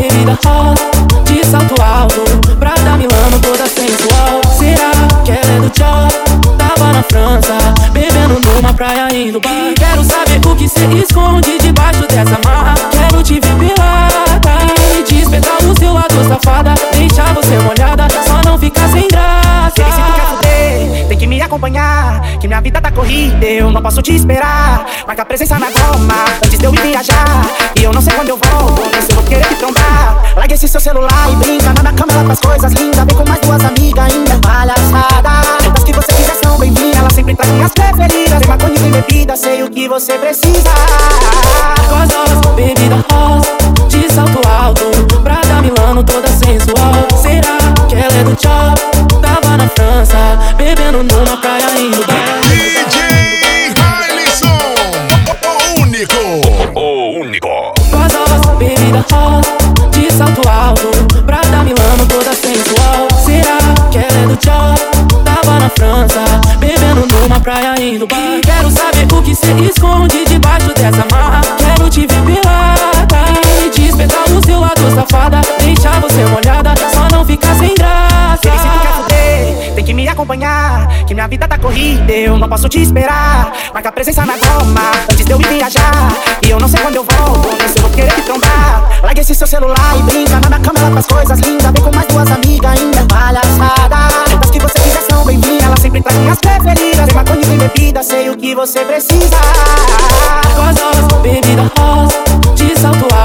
avenida hot De salto alto, prata milano toda sensual. Será que ela é do tchau? Tava na França, bebendo numa praia indo bar e Quero saber o que cê esconde debaixo dessa marra. Quero te ver pirata E despertar o seu lado safada. Deixar você molhada, só não ficar sem graça. Baby, se tu quer fuder, tem que me acompanhar Que minha vida tá corrida, eu não posso te esperar. Marca presença na goma, antes de eu ir viajar. E eu não sei seu celular e brinca na cama lá pras coisas lindas. Vem com mais duas amigas ainda, palhaçada Todas que você quiser são bem-vindas Ela sempre traz minhas preferidas. Tem maconha e bebida, sei o que você precisa indo bar. Quero saber o que cê esconde debaixo dessa marra. Quero te ver pelada e despertar o seu lado safada. Deixar você molhada, só não ficar sem graça. Se tu quer fuder, tem que me acompanhar Que minha vida tá corrida, eu não posso te esperar. Marca presença na goma, antes de eu ir viajar. E eu não sei quando eu volto, mas eu vou querer te trombar. Larga esse seu celular e brinca na minha cama lá pras coisas lindas Vem com mais duas amigas ainda, palhaçada que você precisa. Gostosas, bebida rosa, de salto alto